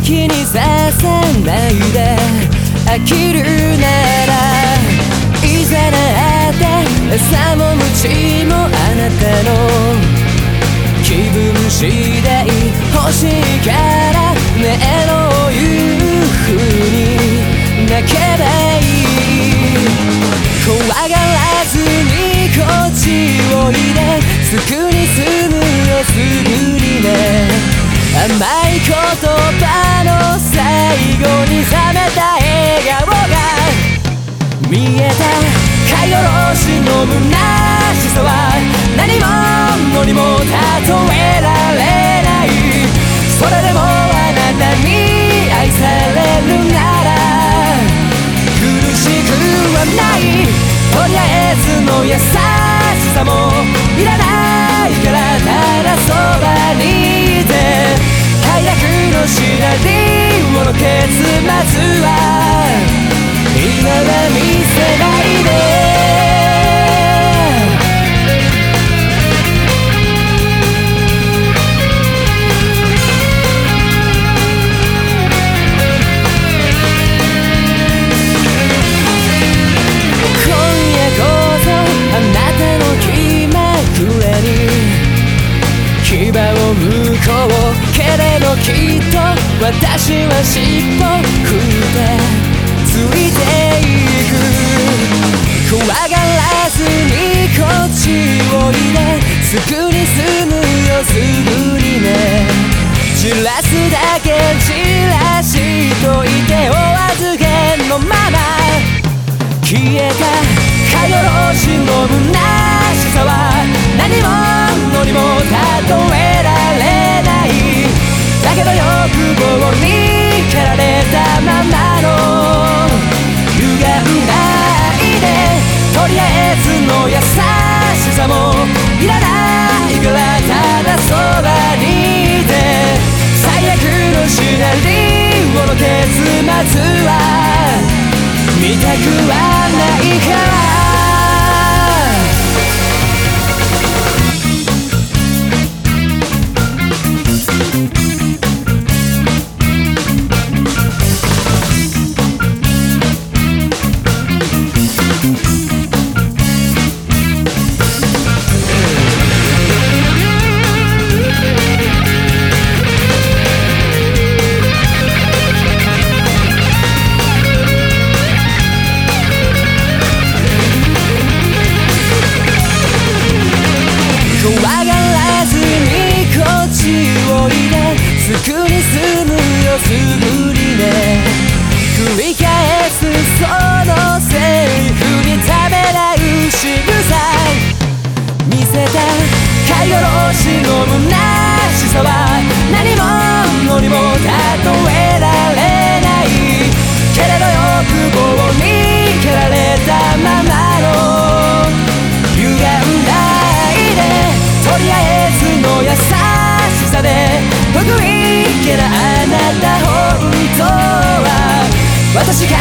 気にさせないで飽きるならいざなって朝も鞭もあなたの気分次第欲しいからねえどういう風に泣けばいい怖がらずにこっちおいですぐに済むよすぐにね甘い言葉の最後に冷めた笑顔が見えた。飼い殺しの虚しさは何ものにも例えられない。それでもきっと私は尻尾振この結末は見たくはないから虚しさは何者にも例えられないけれど欲望に蹴られたままの歪んだいでとりあえずの優しさで得意気なあなた本当は私から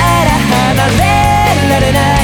離れられない